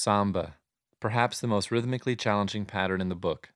Samba, perhaps the most rhythmically challenging pattern in the book.